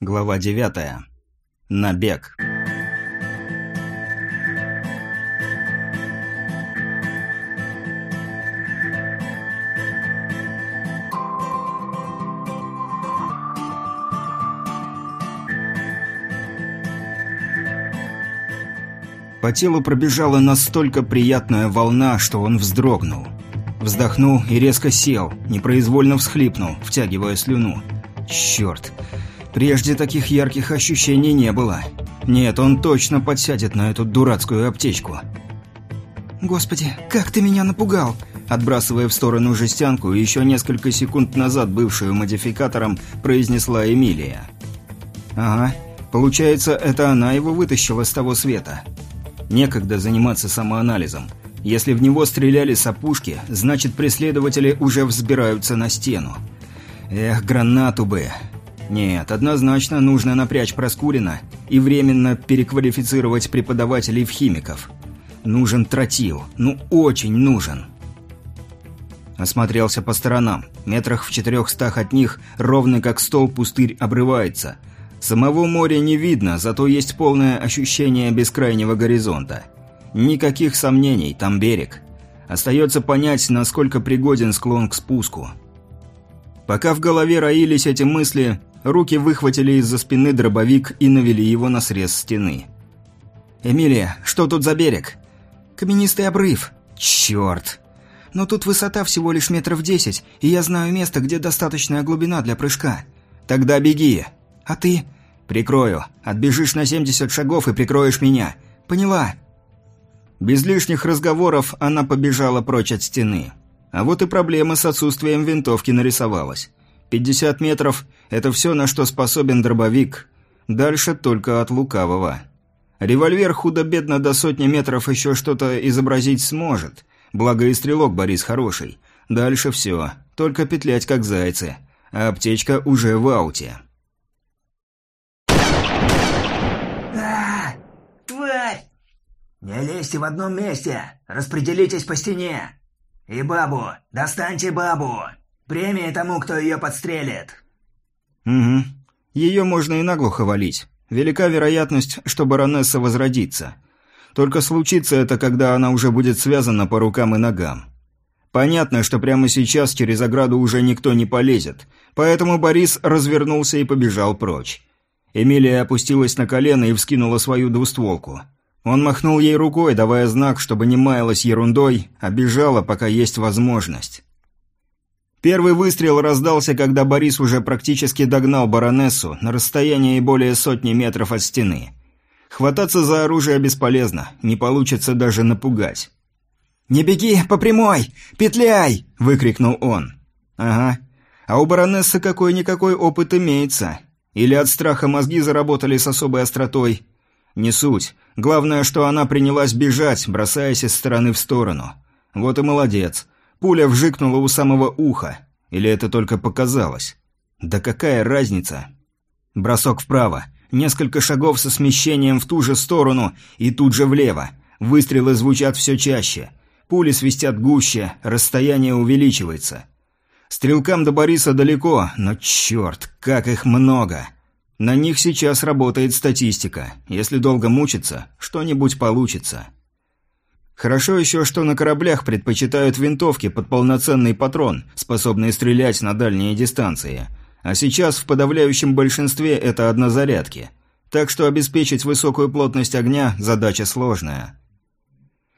Глава 9. Набег. По телу пробежала настолько приятная волна, что он вздрогнул. Вздохнул и резко сел, непроизвольно всхлипнул, втягивая слюну. «Черт!» Прежде таких ярких ощущений не было. Нет, он точно подсядет на эту дурацкую аптечку. «Господи, как ты меня напугал!» Отбрасывая в сторону жестянку, еще несколько секунд назад бывшую модификатором, произнесла Эмилия. «Ага, получается, это она его вытащила с того света. Некогда заниматься самоанализом. Если в него стреляли с опушки, значит преследователи уже взбираются на стену. Эх, гранату бы. Нет, однозначно нужно напрячь Проскурина и временно переквалифицировать преподавателей в химиков. Нужен тротил. Ну, очень нужен. Осмотрелся по сторонам. Метрах в четырехстах от них, ровно как стол, пустырь обрывается. Самого моря не видно, зато есть полное ощущение бескрайнего горизонта. Никаких сомнений, там берег. Остается понять, насколько пригоден склон к спуску. Пока в голове роились эти мысли, Руки выхватили из-за спины дробовик и навели его на срез стены. «Эмилия, что тут за берег?» «Каменистый обрыв». «Черт!» «Но тут высота всего лишь метров десять, и я знаю место, где достаточная глубина для прыжка». «Тогда беги». «А ты?» «Прикрою. Отбежишь на 70 шагов и прикроешь меня». «Поняла». Без лишних разговоров она побежала прочь от стены. А вот и проблема с отсутствием винтовки нарисовалась. 50 метров – это все, на что способен дробовик. Дальше только от лукавого. Револьвер худо-бедно до сотни метров еще что-то изобразить сможет. Благо и стрелок Борис хороший. Дальше все. Только петлять как зайцы. А аптечка уже в ауте. А, тварь! Не лезьте в одном месте! Распределитесь по стене! И бабу! Достаньте бабу! Премия тому, кто ее подстрелит. Угу. Ее можно и наглухо валить. Велика вероятность, что баронесса возродится. Только случится это, когда она уже будет связана по рукам и ногам. Понятно, что прямо сейчас через ограду уже никто не полезет, поэтому Борис развернулся и побежал прочь. Эмилия опустилась на колено и вскинула свою двустволку. Он махнул ей рукой, давая знак, чтобы не маялась ерундой, а бежала, пока есть возможность. Первый выстрел раздался, когда Борис уже практически догнал баронессу на расстоянии более сотни метров от стены. Хвататься за оружие бесполезно, не получится даже напугать. «Не беги по прямой! Петляй!» – выкрикнул он. «Ага. А у баронессы какой-никакой опыт имеется. Или от страха мозги заработали с особой остротой. Не суть. Главное, что она принялась бежать, бросаясь из стороны в сторону. Вот и молодец. Пуля вжикнула у самого уха. Или это только показалось? Да какая разница? Бросок вправо. Несколько шагов со смещением в ту же сторону и тут же влево. Выстрелы звучат все чаще. Пули свистят гуще, расстояние увеличивается. Стрелкам до Бориса далеко, но черт, как их много. На них сейчас работает статистика. Если долго мучиться, что-нибудь получится. Хорошо еще, что на кораблях предпочитают винтовки под полноценный патрон, способные стрелять на дальние дистанции. А сейчас в подавляющем большинстве это однозарядки. Так что обеспечить высокую плотность огня – задача сложная.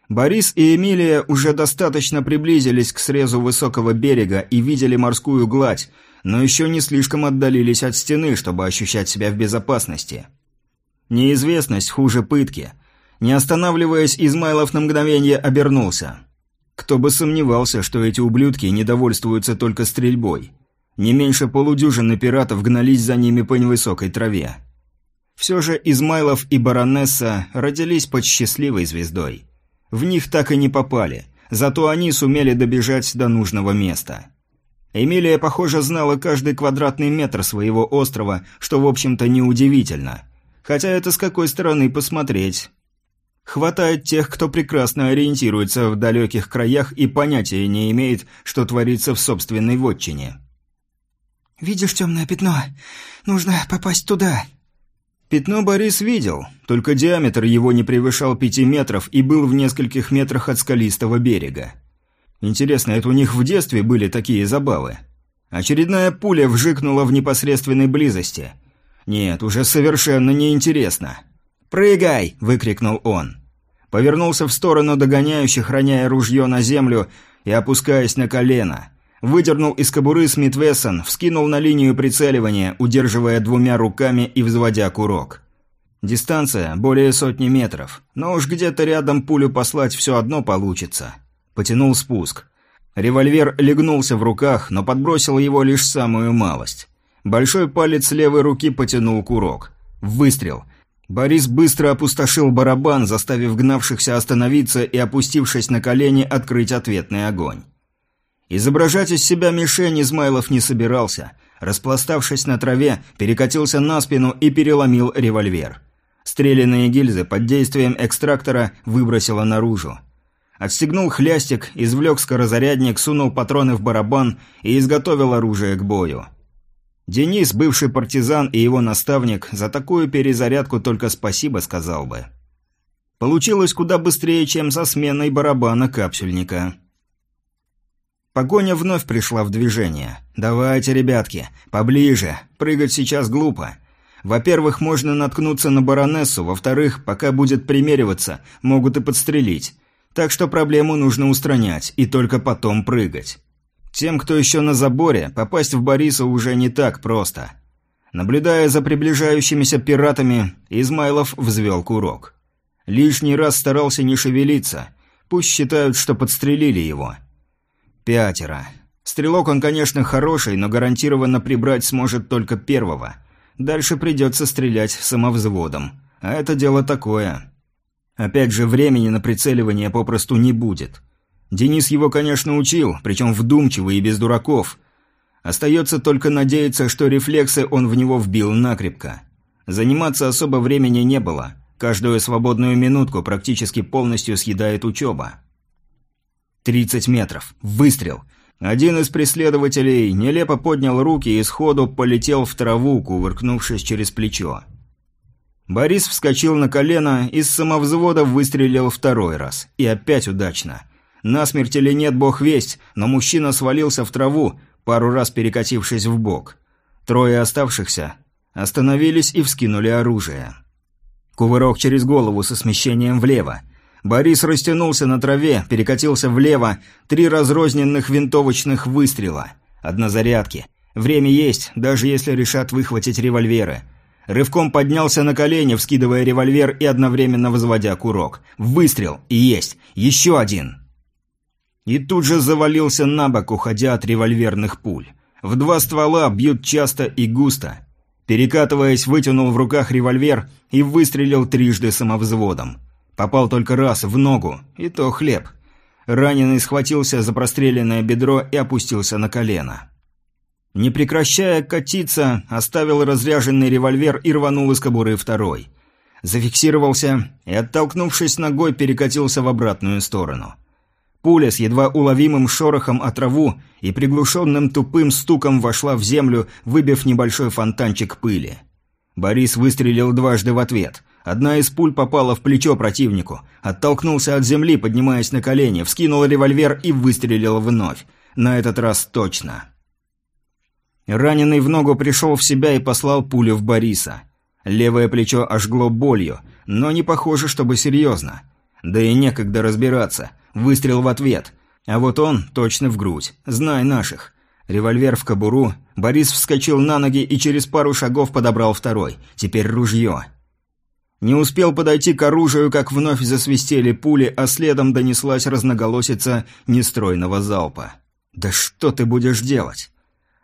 Борис и Эмилия уже достаточно приблизились к срезу высокого берега и видели морскую гладь, но еще не слишком отдалились от стены, чтобы ощущать себя в безопасности. Неизвестность хуже пытки – не останавливаясь, Измайлов на мгновение обернулся. Кто бы сомневался, что эти ублюдки недовольствуются только стрельбой. Не меньше полудюжины пиратов гнались за ними по невысокой траве. Все же Измайлов и баронесса родились под счастливой звездой. В них так и не попали, зато они сумели добежать до нужного места. Эмилия, похоже, знала каждый квадратный метр своего острова, что, в общем-то, неудивительно. Хотя это с какой стороны посмотреть. Хватает тех, кто прекрасно ориентируется в далеких краях и понятия не имеет, что творится в собственной вотчине. «Видишь темное пятно? Нужно попасть туда». Пятно Борис видел, только диаметр его не превышал пяти метров и был в нескольких метрах от скалистого берега. Интересно, это у них в детстве были такие забавы? Очередная пуля вжикнула в непосредственной близости. Нет, уже совершенно неинтересно. «Прыгай!» – выкрикнул он. Повернулся в сторону догоняющих, роняя ружье на землю и опускаясь на колено. Выдернул из кобуры Смит Вессон, вскинул на линию прицеливания, удерживая двумя руками и взводя курок. Дистанция более сотни метров, но уж где-то рядом пулю послать все одно получится. Потянул спуск. Револьвер легнулся в руках, но подбросил его лишь самую малость. Большой палец левой руки потянул курок. Выстрел. Борис быстро опустошил барабан, заставив гнавшихся остановиться и, опустившись на колени, открыть ответный огонь. Изображать из себя мишень Измайлов не собирался. Распластавшись на траве, перекатился на спину и переломил револьвер. Стреляные гильзы под действием экстрактора выбросило наружу. Отстегнул хлястик, извлек скорозарядник, сунул патроны в барабан и изготовил оружие к бою. Денис, бывший партизан и его наставник, за такую перезарядку только спасибо сказал бы. Получилось куда быстрее, чем со сменой барабана капсюльника. Погоня вновь пришла в движение. «Давайте, ребятки, поближе. Прыгать сейчас глупо. Во-первых, можно наткнуться на баронессу, во-вторых, пока будет примериваться, могут и подстрелить. Так что проблему нужно устранять, и только потом прыгать». Тем, кто еще на заборе, попасть в Бориса уже не так просто. Наблюдая за приближающимися пиратами, Измайлов взвел курок. Лишний раз старался не шевелиться. Пусть считают, что подстрелили его. Пятеро. Стрелок он, конечно, хороший, но гарантированно прибрать сможет только первого. Дальше придется стрелять самовзводом. А это дело такое. Опять же, времени на прицеливание попросту не будет. Денис его, конечно, учил, причем вдумчиво и без дураков. Остается только надеяться, что рефлексы он в него вбил накрепко. Заниматься особо времени не было. Каждую свободную минутку практически полностью съедает учеба. 30 метров. Выстрел. Один из преследователей нелепо поднял руки и сходу полетел в траву, кувыркнувшись через плечо. Борис вскочил на колено и с самовзвода выстрелил второй раз. И опять удачно. Насмерть или нет, бог весть, но мужчина свалился в траву, пару раз перекатившись в бок. Трое оставшихся остановились и вскинули оружие. Кувырок через голову со смещением влево. Борис растянулся на траве, перекатился влево, три разрозненных винтовочных выстрела. Однозарядки. Время есть, даже если решат выхватить револьверы. Рывком поднялся на колени, вскидывая револьвер и одновременно возводя курок. Выстрел. Есть. Еще один и тут же завалился на бок, уходя от револьверных пуль. В два ствола бьют часто и густо. Перекатываясь, вытянул в руках револьвер и выстрелил трижды самовзводом. Попал только раз в ногу, и то хлеб. Раненый схватился за простреленное бедро и опустился на колено. Не прекращая катиться, оставил разряженный револьвер и рванул из кобуры второй. Зафиксировался и, оттолкнувшись ногой, перекатился в обратную сторону. Пуля с едва уловимым шорохом о траву и приглушенным тупым стуком вошла в землю, выбив небольшой фонтанчик пыли. Борис выстрелил дважды в ответ. Одна из пуль попала в плечо противнику. Оттолкнулся от земли, поднимаясь на колени, вскинул револьвер и выстрелил вновь. На этот раз точно. Раненый в ногу пришел в себя и послал пулю в Бориса. Левое плечо ожгло болью, но не похоже, чтобы серьезно. Да и некогда разбираться. Выстрел в ответ. А вот он точно в грудь. Знай наших. Револьвер в кобуру. Борис вскочил на ноги и через пару шагов подобрал второй. Теперь ружье. Не успел подойти к оружию, как вновь засвистели пули, а следом донеслась разноголосица нестройного залпа. «Да что ты будешь делать?»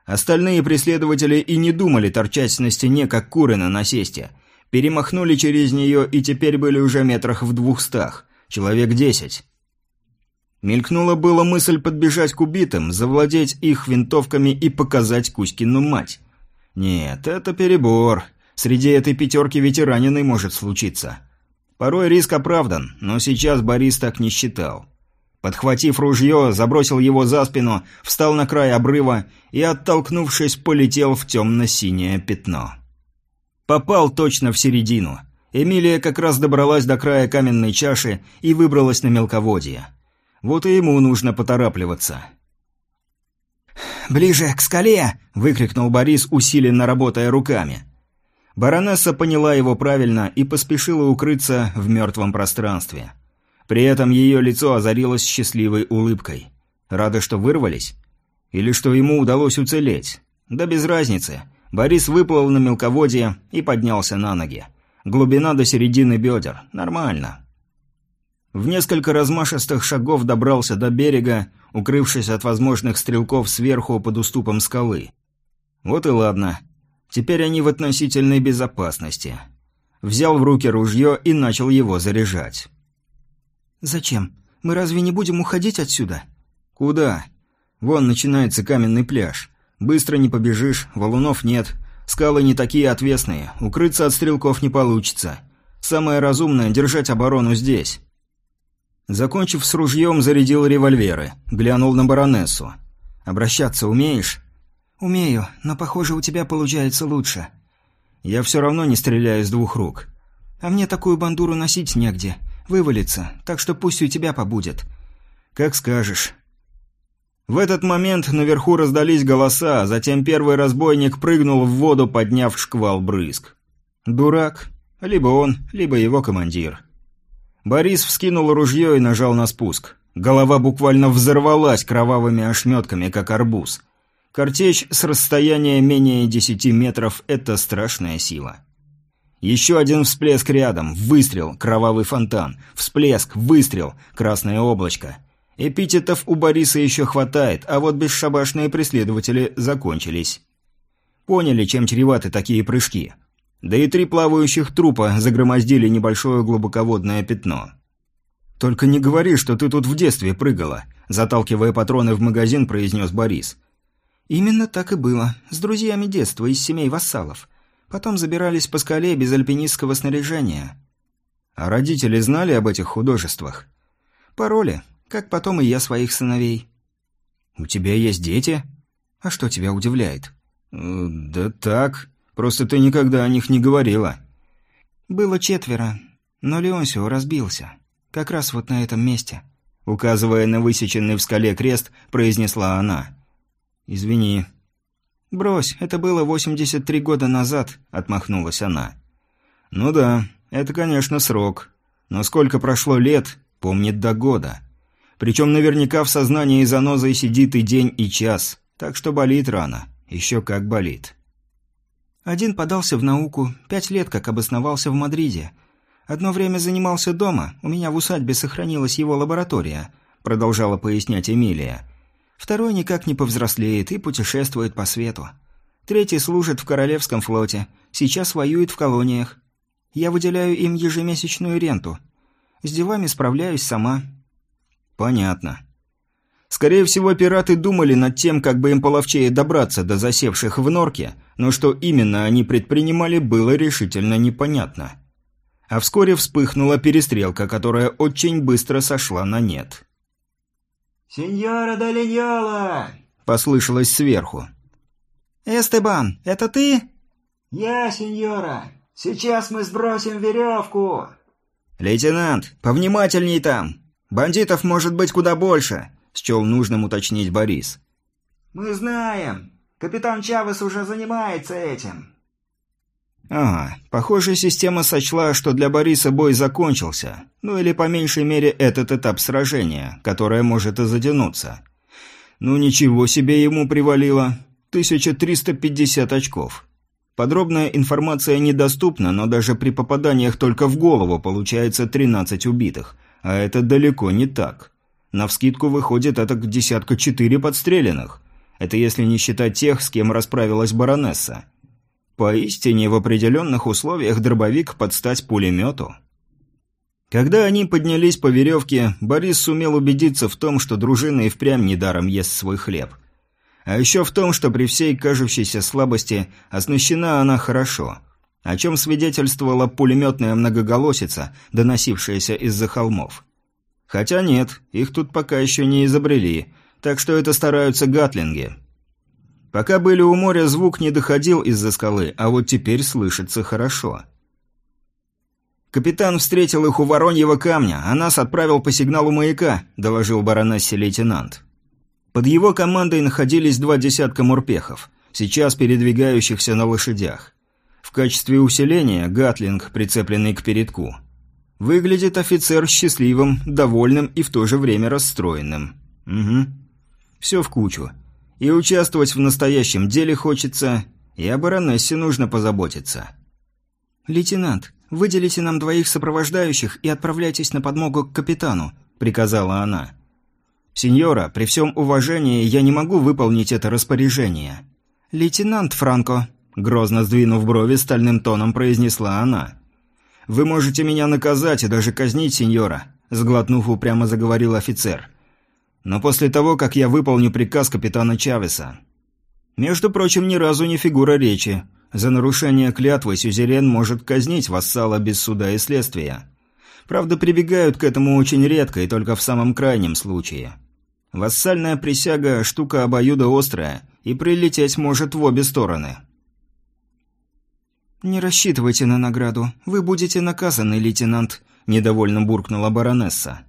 Остальные преследователи и не думали торчать на стене, как куры на насесте. Перемахнули через нее и теперь были уже метрах в двухстах. Человек десять. Мелькнула была мысль подбежать к убитым, завладеть их винтовками и показать Кузькину мать. Нет, это перебор. Среди этой пятерки ветераниной может случиться. Порой риск оправдан, но сейчас Борис так не считал. Подхватив ружье, забросил его за спину, встал на край обрыва и, оттолкнувшись, полетел в темно-синее пятно. Попал точно в середину. Эмилия как раз добралась до края каменной чаши и выбралась на мелководье. Вот и ему нужно поторапливаться. «Ближе к скале!» – выкрикнул Борис, усиленно работая руками. Баронесса поняла его правильно и поспешила укрыться в мертвом пространстве. При этом ее лицо озарилось счастливой улыбкой. Рада, что вырвались? Или что ему удалось уцелеть? Да без разницы. Борис выплыл на мелководье и поднялся на ноги. Глубина до середины бедер. Нормально. В несколько размашистых шагов добрался до берега, укрывшись от возможных стрелков сверху под уступом скалы. Вот и ладно. Теперь они в относительной безопасности. Взял в руки ружье и начал его заряжать. «Зачем? Мы разве не будем уходить отсюда?» «Куда? Вон начинается каменный пляж. Быстро не побежишь, валунов нет, скалы не такие отвесные, укрыться от стрелков не получится. Самое разумное – держать оборону здесь». Закончив с ружьем, зарядил револьверы, глянул на баронессу. «Обращаться умеешь?» «Умею, но, похоже, у тебя получается лучше». «Я все равно не стреляю с двух рук». «А мне такую бандуру носить негде вывалится, так что пусть у тебя побудет». «Как скажешь». В этот момент наверху раздались голоса, а затем первый разбойник прыгнул в воду, подняв шквал брызг. Дурак. Либо он, либо его командир. Борис вскинул ружье и нажал на спуск. Голова буквально взорвалась кровавыми ошметками, как арбуз. Картечь с расстояния менее десяти метров – это страшная сила. Еще один всплеск рядом, выстрел, кровавый фонтан, всплеск, выстрел, красное облачко. Эпитетов у Бориса еще хватает, а вот бесшабашные преследователи закончились. Поняли, чем чреваты такие прыжки. Да и три плавающих трупа загромоздили небольшое глубоководное пятно. «Только не говори, что ты тут в детстве прыгала», заталкивая патроны в магазин, произнес Борис. «Именно так и было. С друзьями детства из семей вассалов. Потом забирались по скале без альпинистского снаряжения. А родители знали об этих художествах? Пароли, как потом и я своих сыновей. У тебя есть дети? А что тебя удивляет? Э, да так, просто ты никогда о них не говорила. Было четверо, но Леонсио разбился. Как раз вот на этом месте. Указывая на высеченный в скале крест, произнесла она. «Извини, «Брось, это было 83 года назад», — отмахнулась она. «Ну да, это, конечно, срок. Но сколько прошло лет, помнит до года. Причем наверняка в сознании занозой сидит и день, и час. Так что болит рано. Еще как болит». Один подался в науку, пять лет как обосновался в Мадриде. Одно время занимался дома, у меня в усадьбе сохранилась его лаборатория, продолжала пояснять Эмилия. Второй никак не повзрослеет и путешествует по свету. Третий служит в Королевском флоте, сейчас воюет в колониях. Я выделяю им ежемесячную ренту. С делами справляюсь сама». «Понятно. Скорее всего, пираты думали над тем, как бы им половчее добраться до засевших в норке, но что именно они предпринимали, было решительно непонятно. А вскоре вспыхнула перестрелка, которая очень быстро сошла на нет». «Сеньора Долиньола!» — послышалось сверху. «Эстебан, это ты?» «Я, сеньора. Сейчас мы сбросим веревку». «Лейтенант, повнимательней там. Бандитов может быть куда больше», — счел нужным уточнить Борис. «Мы знаем. Капитан Чавес уже занимается этим». Ага, похоже, система сочла, что для Бориса бой закончился. Ну или по меньшей мере этот этап сражения, которое может и затянуться. Ну ничего себе ему привалило. 1350 очков. Подробная информация недоступна, но даже при попаданиях только в голову получается 13 убитых. А это далеко не так. Навскидку выходит это к десятка четыре подстреленных. Это если не считать тех, с кем расправилась баронесса. Поистине, в определенных условиях дробовик под стать пулемету. Когда они поднялись по веревке, Борис сумел убедиться в том, что дружина и впрямь недаром ест свой хлеб. А еще в том, что при всей кажущейся слабости оснащена она хорошо, о чем свидетельствовала пулеметная многоголосица, доносившаяся из-за холмов. Хотя нет, их тут пока еще не изобрели, так что это стараются гатлинги. Пока были у моря, звук не доходил из-за скалы, а вот теперь слышится хорошо. «Капитан встретил их у Вороньего камня, а нас отправил по сигналу маяка», – доложил баронессе лейтенант. Под его командой находились два десятка морпехов, сейчас передвигающихся на лошадях. В качестве усиления гатлинг, прицепленный к передку. Выглядит офицер счастливым, довольным и в то же время расстроенным. Угу. Все в кучу. И участвовать в настоящем деле хочется, и о баронессе нужно позаботиться. «Лейтенант, выделите нам двоих сопровождающих и отправляйтесь на подмогу к капитану», — приказала она. «Сеньора, при всем уважении я не могу выполнить это распоряжение». «Лейтенант Франко», — грозно сдвинув брови, стальным тоном произнесла она. «Вы можете меня наказать и даже казнить, сеньора», — сглотнув упрямо заговорил офицер но после того, как я выполню приказ капитана Чавеса. Между прочим, ни разу не фигура речи. За нарушение клятвы сюзерен может казнить вассала без суда и следствия. Правда, прибегают к этому очень редко и только в самом крайнем случае. Вассальная присяга – штука обоюдоострая, и прилететь может в обе стороны. «Не рассчитывайте на награду. Вы будете наказаны, лейтенант», – недовольно буркнула баронесса.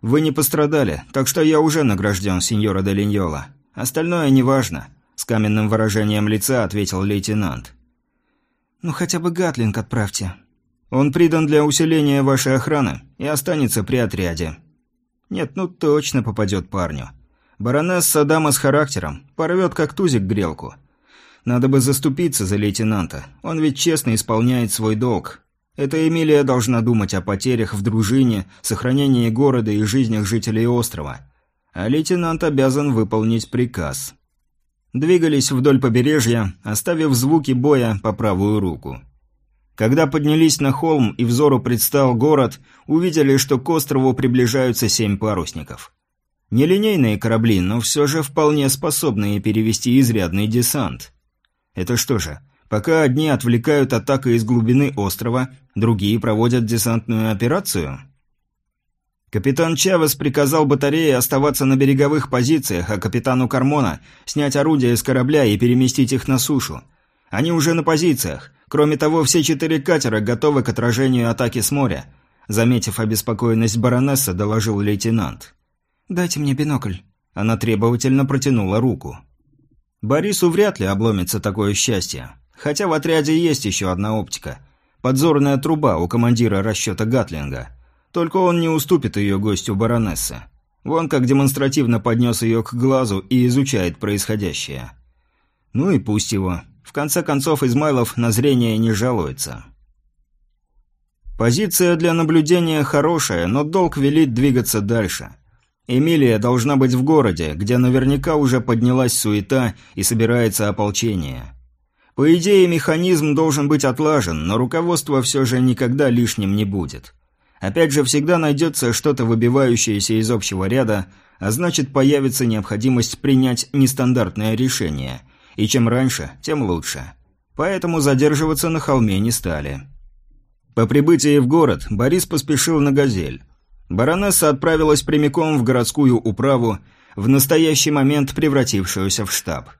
«Вы не пострадали, так что я уже награжден, сеньора де Линьола. Остальное неважно», – с каменным выражением лица ответил лейтенант. «Ну хотя бы Гатлинг отправьте». «Он придан для усиления вашей охраны и останется при отряде». «Нет, ну точно попадет парню. Баронесса дама с характером, порвет как тузик грелку. Надо бы заступиться за лейтенанта, он ведь честно исполняет свой долг, это Эмилия должна думать о потерях в дружине, сохранении города и жизнях жителей острова. А лейтенант обязан выполнить приказ. Двигались вдоль побережья, оставив звуки боя по правую руку. Когда поднялись на холм и взору предстал город, увидели, что к острову приближаются семь парусников. Нелинейные корабли, но все же вполне способные перевести изрядный десант. Это что же, Пока одни отвлекают атакой из глубины острова, другие проводят десантную операцию. Капитан Чавес приказал батарее оставаться на береговых позициях, а капитану Кармона снять орудия с корабля и переместить их на сушу. Они уже на позициях. Кроме того, все четыре катера готовы к отражению атаки с моря. Заметив обеспокоенность баронесса, доложил лейтенант. «Дайте мне бинокль». Она требовательно протянула руку. Борису вряд ли обломится такое счастье. Хотя в отряде есть еще одна оптика. Подзорная труба у командира расчета Гатлинга. Только он не уступит ее гостю баронессы. Вон как демонстративно поднес ее к глазу и изучает происходящее. Ну и пусть его. В конце концов, Измайлов на зрение не жалуется. Позиция для наблюдения хорошая, но долг велит двигаться дальше. Эмилия должна быть в городе, где наверняка уже поднялась суета и собирается ополчение. По идее, механизм должен быть отлажен, но руководство все же никогда лишним не будет. Опять же, всегда найдется что-то выбивающееся из общего ряда, а значит появится необходимость принять нестандартное решение. И чем раньше, тем лучше. Поэтому задерживаться на холме не стали. По прибытии в город Борис поспешил на «Газель». Баронесса отправилась прямиком в городскую управу, в настоящий момент превратившуюся в штаб.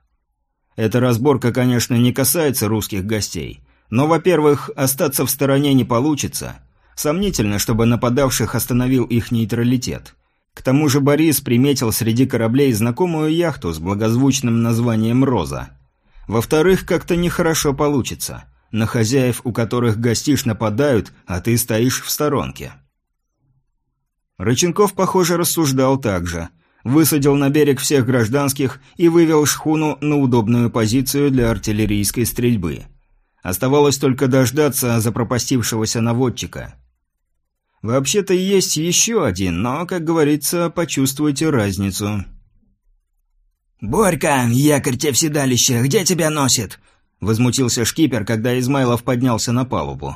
Эта разборка, конечно, не касается русских гостей. Но, во-первых, остаться в стороне не получится. Сомнительно, чтобы нападавших остановил их нейтралитет. К тому же Борис приметил среди кораблей знакомую яхту с благозвучным названием «Роза». Во-вторых, как-то нехорошо получится. На хозяев, у которых гостишь, нападают, а ты стоишь в сторонке. Рыченков, похоже, рассуждал так же – высадил на берег всех гражданских и вывел шхуну на удобную позицию для артиллерийской стрельбы. Оставалось только дождаться запропастившегося наводчика. Вообще-то есть еще один, но, как говорится, почувствуйте разницу. «Борька, якорь тебе в седалище, где тебя носит?» Возмутился шкипер, когда Измайлов поднялся на палубу.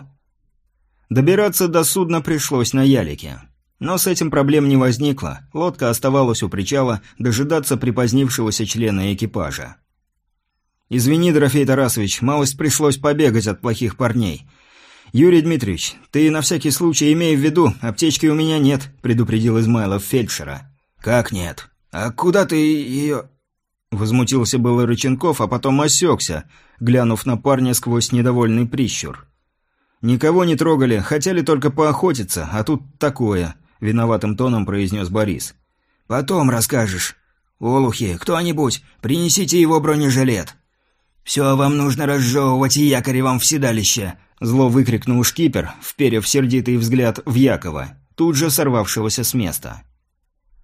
Добираться до судна пришлось на ялике. Но с этим проблем не возникло. Лодка оставалась у причала, дожидаться припозднившегося члена экипажа. «Извини, Дорофей Тарасович, малость пришлось побегать от плохих парней. «Юрий Дмитриевич, ты на всякий случай имей в виду, аптечки у меня нет», – предупредил Измайлов фельдшера. «Как нет? А куда ты ее...» Возмутился было Рыченков, а потом осекся, глянув на парня сквозь недовольный прищур. «Никого не трогали, хотели только поохотиться, а тут такое», – виноватым тоном произнес Борис. «Потом расскажешь. Олухи, кто-нибудь, принесите его бронежилет. Все вам нужно разжевывать и якоревом в седалище», Зло выкрикнул шкипер, вперев сердитый взгляд в Якова, тут же сорвавшегося с места.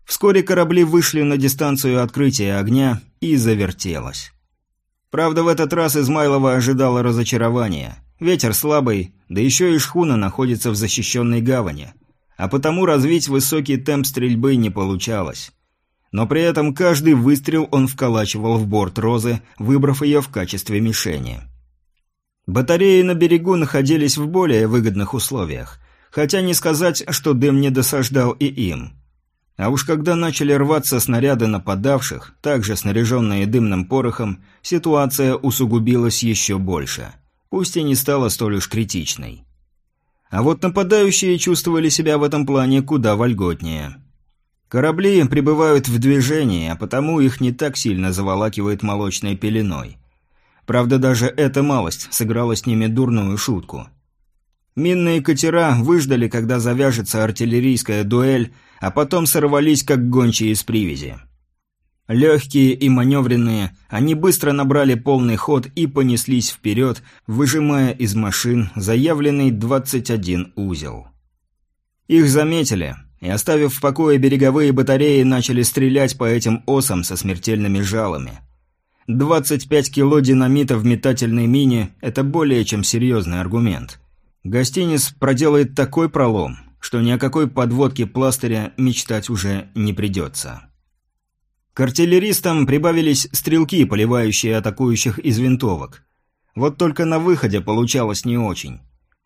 Вскоре корабли вышли на дистанцию открытия огня и завертелось. Правда, в этот раз Измайлова ожидало разочарования. Ветер слабый, да еще и шхуна находится в защищенной гавани. А потому развить высокий темп стрельбы не получалось. Но при этом каждый выстрел он вколачивал в борт розы, выбрав ее в качестве мишени. Батареи на берегу находились в более выгодных условиях, хотя не сказать, что дым не досаждал и им. А уж когда начали рваться снаряды нападавших, также снаряженные дымным порохом, ситуация усугубилась еще больше, пусть и не стала столь уж критичной. А вот нападающие чувствовали себя в этом плане куда вольготнее. Корабли пребывают в движении, а потому их не так сильно заволакивает молочной пеленой – Правда, даже эта малость сыграла с ними дурную шутку. Минные катера выждали, когда завяжется артиллерийская дуэль, а потом сорвались, как гончие из привязи. Легкие и маневренные, они быстро набрали полный ход и понеслись вперед, выжимая из машин заявленный 21 узел. Их заметили, и, оставив в покое береговые батареи, начали стрелять по этим осам со смертельными жалами. 25 кило динамита в метательной мине – это более чем серьезный аргумент. Гостиниц проделает такой пролом, что ни о какой подводке пластыря мечтать уже не придется. К артиллеристам прибавились стрелки, поливающие атакующих из винтовок. Вот только на выходе получалось не очень.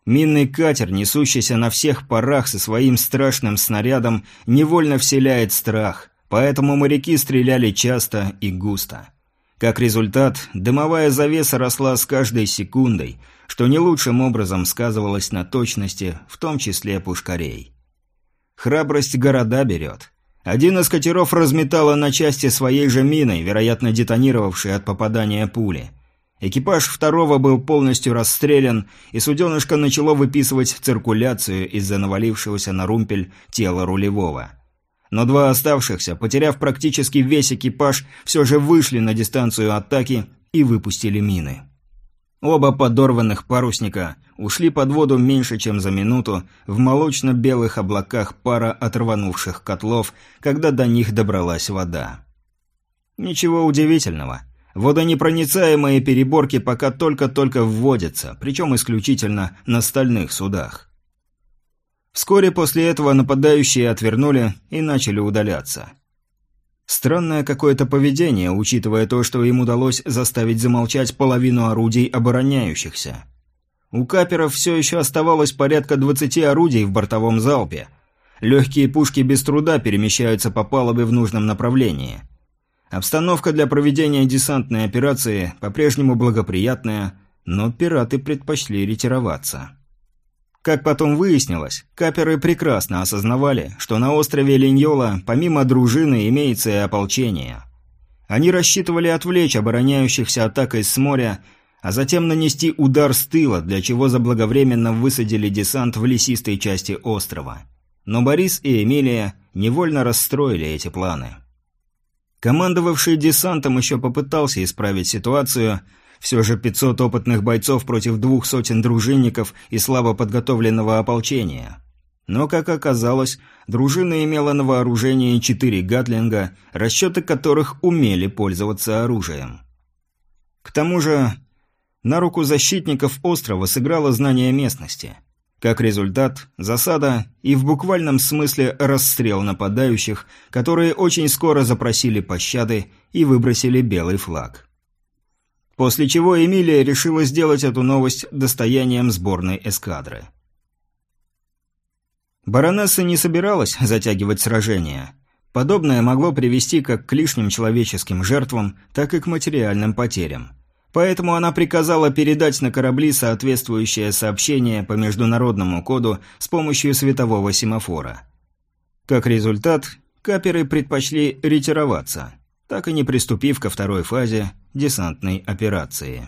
Минный катер, несущийся на всех парах со своим страшным снарядом, невольно вселяет страх, поэтому моряки стреляли часто и густо. Как результат, дымовая завеса росла с каждой секундой, что не лучшим образом сказывалось на точности, в том числе пушкарей. Храбрость города берет. Один из катеров разметало на части своей же миной, вероятно детонировавшей от попадания пули. Экипаж второго был полностью расстрелян, и суденышко начало выписывать циркуляцию из-за навалившегося на румпель тела рулевого но два оставшихся, потеряв практически весь экипаж, все же вышли на дистанцию атаки и выпустили мины. Оба подорванных парусника ушли под воду меньше, чем за минуту, в молочно-белых облаках пара отрванувших котлов, когда до них добралась вода. Ничего удивительного. Водонепроницаемые переборки пока только-только вводятся, причем исключительно на стальных судах. Вскоре после этого нападающие отвернули и начали удаляться. Странное какое-то поведение, учитывая то, что им удалось заставить замолчать половину орудий обороняющихся. У каперов все еще оставалось порядка 20 орудий в бортовом залпе. Легкие пушки без труда перемещаются по палубе в нужном направлении. Обстановка для проведения десантной операции по-прежнему благоприятная, но пираты предпочли ретироваться. Как потом выяснилось, каперы прекрасно осознавали, что на острове Линьола помимо дружины имеется и ополчение. Они рассчитывали отвлечь обороняющихся атакой с моря, а затем нанести удар с тыла, для чего заблаговременно высадили десант в лесистой части острова. Но Борис и Эмилия невольно расстроили эти планы. Командовавший десантом еще попытался исправить ситуацию – все же 500 опытных бойцов против двух сотен дружинников и слабо подготовленного ополчения. Но, как оказалось, дружина имела на вооружении четыре гатлинга, расчеты которых умели пользоваться оружием. К тому же, на руку защитников острова сыграло знание местности. Как результат, засада и в буквальном смысле расстрел нападающих, которые очень скоро запросили пощады и выбросили белый флаг. После чего Эмилия решила сделать эту новость достоянием сборной эскадры. Баронесса не собиралась затягивать сражение. Подобное могло привести как к лишним человеческим жертвам, так и к материальным потерям. Поэтому она приказала передать на корабли соответствующее сообщение по международному коду с помощью светового семафора. Как результат, каперы предпочли ретироваться, так и не приступив ко второй фазе десантной операции.